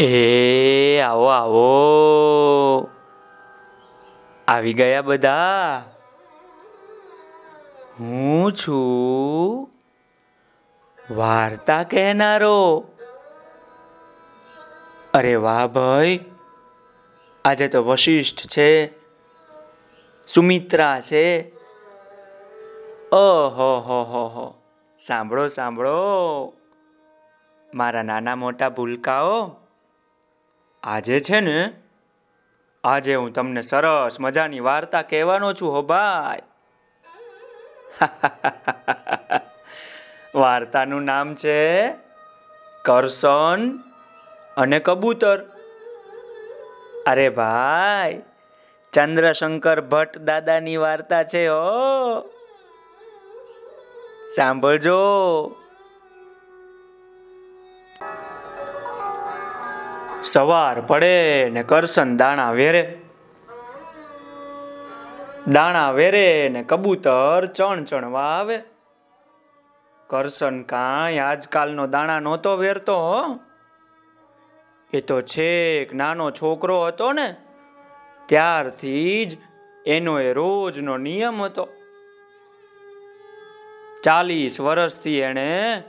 એ, આવો આવો. આવી ગયા બધા. હું છું વાર્તા કહેનારો. અરે વાહ ભાઈ, આજે તો વશિષ્ઠ છે, સુમિત્રા છે. ઓહો, હો હો હો. સાંભળો સાંભળો. મારા નાના મોટા ભૂલકાઓ. આજે છે ને, આજે હું તમને સરસ મજાની વાર્તા કહેવાનો છું હો ભાઈ. વાર્તાનું નામ છે કરસન અને કબૂતર. અરે ભાઈ, ચંદ્રશંકર ભટ્ટ દાદાની વાર્તા છે હો. સાંભળજો. સવાર પડે ને કરસન દાણા વેરે. દાણા વેરે ને કબૂતર ચણ ચણવા આવે કરસન કાંઈ આજકાલનો દાણા નહોતો વેરતો એ તો છેક નાનો છોકરો હતો ને, ત્યારથી જ એનો એ રોજનો નિયમ હતો. ચાલીસ વર્ષથી એણે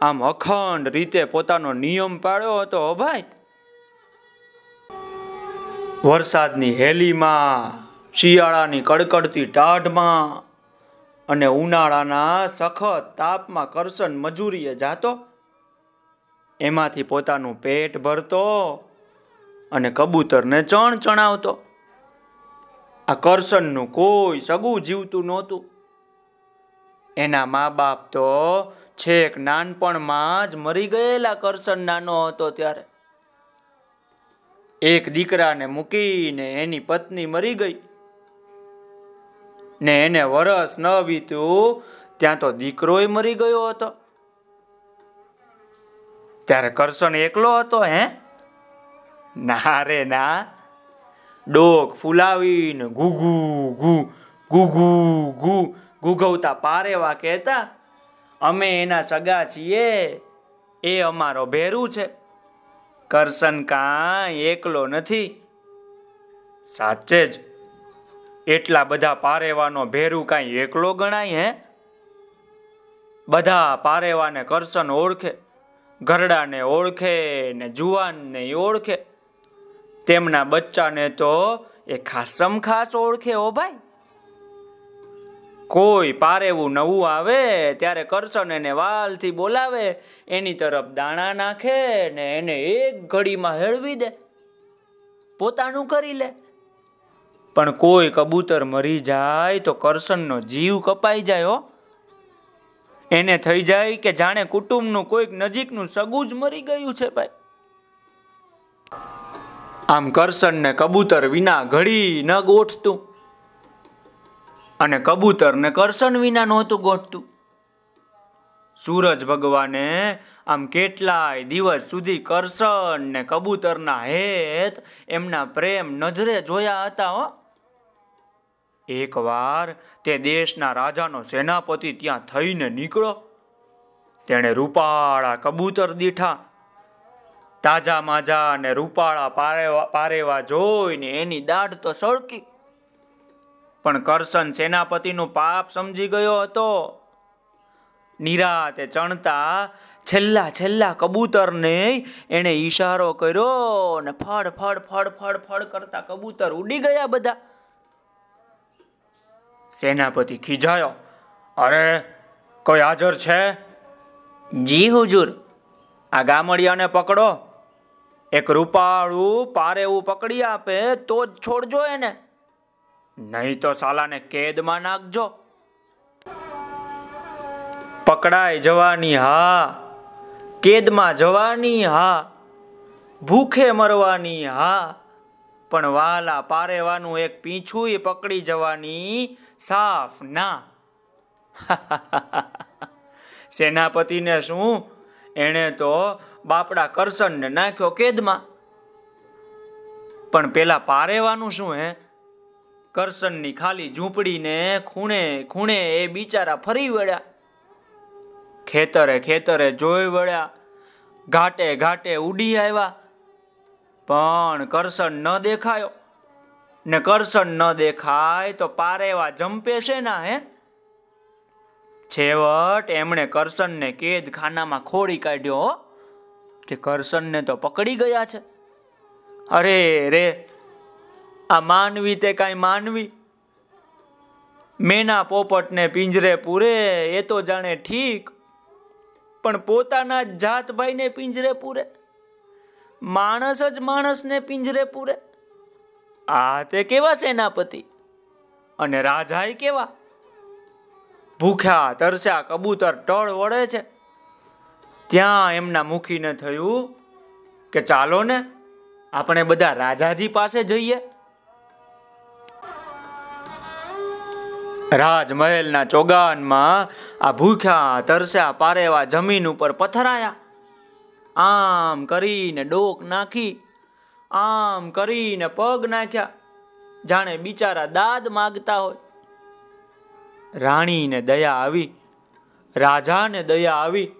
આમ અખંડ રીતે પોતાનો નિયમ પાડ્યો હતો ભાઈ. વરસાદની હેલીમાં, શિયાળાની કડકડતી ટાઢમાં અને ઉનાળાના સખત તાપમાં કરશન મજૂરીએ જાતો, એમાંથી પોતાનું પેટ ભરતો અને કબૂતરને ચણ ચણાવતો. આ કરશનનું કોઈ સગું જીવતું નહોતું. એના મા બાપ તો છેક નાનપણમાં જ મરી ગયેલા કરશન નાનો હતો ત્યારે. એક દીકરાને મૂકીને એની પત્ની મરી ગઈ. ને એને વરસ ન વીત્યું, ત્યાં તો દીકરોય મરી ગયો હતો. ત્યારે કરશન એકલો હતો હે? ના રે ના. ડોક ફૂલાવીને ગુગુ ગુ ગુગુ ગુ ગુગવતા પારેવા કહેતા અમે એના સગા છીએ, એ અમારો ભેરું છે. કરશન કાંઈ એકલો નથી. સાચે જ. એટલા બધા પારેવાનો ભેરું કાંઈ એકલો ગણાય, હે? બધા પારેવાને કરશન ઓળખે, ઘરડાને ઓળખે ને જુવાનને ઓળખે. તેમના બચ્ચાને તો એ ખાસમ ખાસ ઓળખે ઓ ભાઈ. કોઈ પારેવું નવું આવે, ત્યારે કરશન એને વાલથી બોલાવે, એની તરફ દાણા નાખે ને એને એક ઘડીમાં હેળવી દે. પોતાનું કરી લે. પણ કોઈ કબૂતર મરી જાય તો કરશનનો જીવ કપાઈ જાય હો. એને થઈ જાય કે જાણે કુટુંબનું કોઈક નજીકનું સગું જ મરી ગયું છે ભાઈ. આમ કરશનને કબૂતર વિના ઘડી ન ગોઠતું. અને કબૂતરને કરશન વિના નહોતું ગોઠતું. સૂરજ ભગવાને આમ કેટલાય દિવસ સુધી કરશન ને કબૂતરના હેત એમના પ્રેમ નજરે જોયા હતા હો. એકવાર તે દેશના રાજાનો સેનાપતિ ત્યાં થઈને નીકળો તેણે રૂપાળા કબૂતર દીઠા. તાજા માજા અને રૂપાળા પારેવા પારેવા જોઈને એની દાઢ તો સળકી. પણ કરશન સેનાપતિનું પાપ સમજી ગયો હતો. નિરાતે ચણતા છેલ્લા છેલ્લા કબૂતરને એને ઈશારો કર્યો ને ફળ ફળ ફળ ફળ ફળ કરતા કબૂતર ઉડી ગયા બધા. સેનાપતિ ખીજાયો, અરે, કોઈ હાજર છે? જી હુજુર, આ ગામડિયાને પકડો. એક રૂપાળું પારે એવું પકડી આપે તો જ છોડજો એને. નહીં તો સાલાને કેદમાં નાખજો. પકડાઈ જવાની હા, કેદમાં જવાની હા, ભૂખે મરવાની હા, પણ વાલા પારેવાનું એક પીછું પકડી જવાની સાફ ના. સેનાપતિને શું? એણે તો બાપડા કરસનને નાખ્યો કેદમાં. પણ પેલા પારેવાનું શું હે? કરશનની ખાલી ઝૂંપડીને ખૂણે ખૂણે એ બિચારા ફરી વળ્યા. ખેતરે ખેતરે જોઈ વળ્યા. ઘાટે ઘાટે ઉડી આવ્યા. પણ કરશન ન દેખાયો. ને કરશન ન દેખાય તો પારેવા જંપે છે ના હે? છેવટ એમણે કરશનને કેદ ખાનામાં ખોડી કાઢ્યો કે કરશનને તો પકડી ગયા છે. અરે રે આ માનવી તે કાંઈ માનવી? મેના પોપટને પિંજરે પૂરે, એ તો જાણે ઠીક. પણ પોતાના જાતભાઈને પિંજરે પૂરે? માણસ જ માણસને પિંજરે પૂરે? આ તે કેવા સેનાપતિ? અને રાજાએ કેવા? ભૂખ્યા, તરસ્યા કબૂતર ટળ વળે છે. ત્યાં એમના મુખીને થયું કે ચાલો ને, આપણે બધા રાજાજી પાસે જઈએ. રાજમહેલના ચોગાનમાં આ ભૂખ્યા, તરસ્યા, પારેવા જમીન ઉપર પથરાયા. આમ કરીને ડોક નાખી, આમ કરીને પગ નાખ્યા. જાણે બિચારા દાદ માગતા હોય. રાણીને દયા આવી, રાજાને દયા આવી.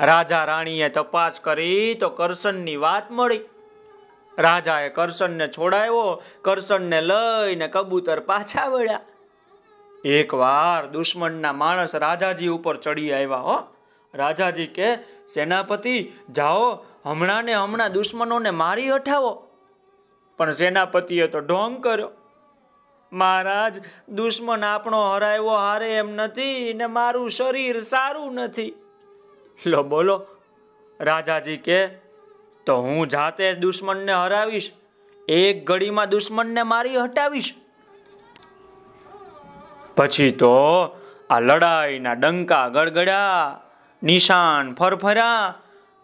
રાજા રાણીએ તપાસ કરી તો કરશનની વાત મળી. રાજાએ કરશનને છોડાવ્યો કરશનને લઈને કબૂતર પાછા વળ્યા. એકવાર દુશ્મનના માણસ રાજાજી ઉપર ચડી આવ્યા, હો. રાજાજી કે, સેનાપતિ, જાઓ, હમણાં ને હમણાં દુશ્મનોને મારી હઠાવો. પણ સેનાપતિએ તો ઢોંગ કર્યો, મહારાજ, દુશ્મન આપણો હરાયો હારે એમ નથી ને મારું શરીર સારું નથી. લો, બોલો. રાજાજી કે, તો હું જાતે દુશ્મનને હરાવીશ, એક ઘડીમાં દુશ્મનને મારી હટાવીશ. પછી તો આ લડાઈના ડંકા ગડગડ્યા, નિશાન ફરફર્યા,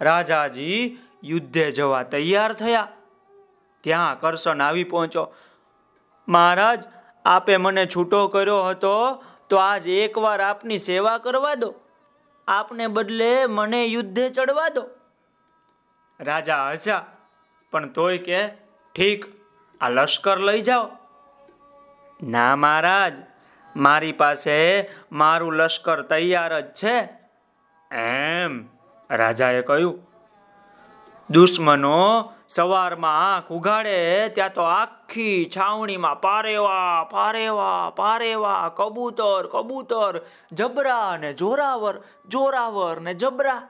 રાજાજી યુદ્ધે જવા તૈયાર થયા. ત્યાં કરશન આવી પહોંચો મહારાજ, આપે મને છૂટો કર્યો હતો તો આજ એકવાર આપની સેવા કરવા દો. આપને બદલે મને યુદ્ધે ચડવા દો. રાજા હસ્યા, પણ તોય કે ઠીક, આ લશ્કર લઈ જાઓ. ના મહારાજ મારી પાસે મારું લશ્કર તૈયાર જ છે. એમ રાજાએ કહ્યું. દુશ્મનો સવારમાં આંખ ઉઘાડે, ત્યાં તો આખી છાવણીમાં પારેવા પારેવા પારેવા, કબૂતર કબૂતર, જબરા ને જોરાવર જોરાવર ને જબરા.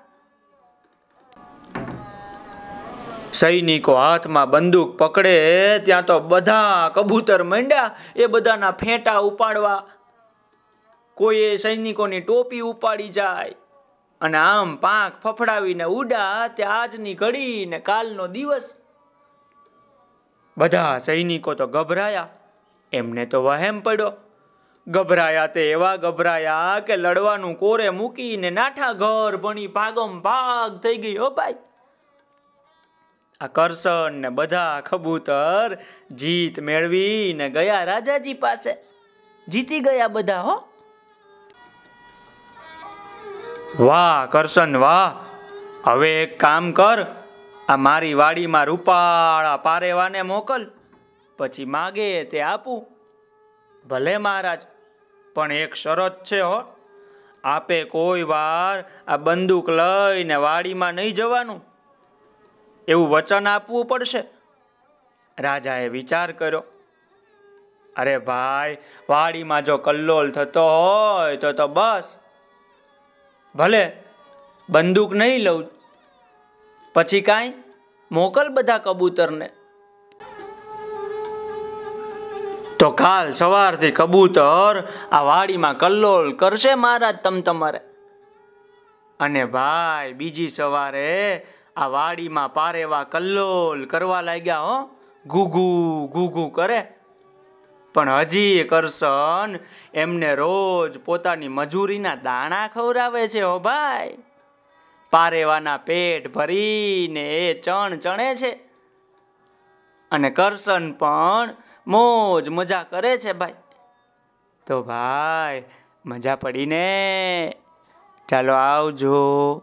સૈનિકો હાથમાં બંદૂક પકડે, ત્યાં તો બધા કબૂતર મંડ્યા, એ બધાના ફેંટા ઉપાડવા. કોઈએ સૈનિકોની ટોપી ઉપાડી જાય અને આમ પાંખ ફફડાવીને ઉડા તે આજની ઘડી ને કાલનો દિવસ. બધા સૈનિકો તો ગભરાયા, એમને તો વહેમ પડ્યો. ગભરાયા તે એવા ગભરાયા કે લડવાનું કોરે મૂકીને નાઠા ઘર ભણી ભાગમ ભાગ થઈ ગઈ હો ભાઈ. આ કરશન ને બધા કબૂતર જીત મેળવીને ગયા રાજાજી પાસે. જીતી ગયા બધા, હો. વાહ, કરશન, વાહ. હવે એક કામ કર, આ મારી વાડીમાં રૂપાળા પારેવાને મોકલ, પછી માગે તે આપું. ભલે મહારાજ, પણ એક શરત છે, હો. આપે કોઈ વાર આ બંદૂક લઈને વાડીમાં નહીં જવાનું. એવું વચન આપવું પડશે? રાજાએ વિચાર કર્યો, અરે ભાઈ, વાડીમાં જો કલ્લોલ થતો હોય તો તો બસ. ભલે બંદૂક નહીં લઉં, પછી કાંઈ મોકલ બધા કબૂતરને. તો કાલ સવારથી કબૂતર આ વાડીમાં કલ્લોલ કરશે મહારાજ તમ તમારે. અને ભાઈ, બીજી સવારે આ વાડીમાં પારેવા કલ્લોલ કરવા લાગ્યા, હો. ઘૂઘુ ઘૂઘુ કરે. પણ હજી કરશન એમને રોજ પોતાની મજૂરીના દાણા ખવડાવે છે, હો ભાઈ. પારેવાના પેટ ભરીને એ ચણ ચણે છે. અને કરશન પણ મોજ મજા કરે છે, ભાઈ. તો ભાઈ, મજા પડીને ચાલો આવજો.